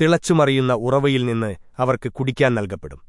തിളച്ചുമറിയുന്ന ഉറവയിൽ നിന്ന് അവർക്ക് കുടിക്കാൻ നൽകപ്പെടും.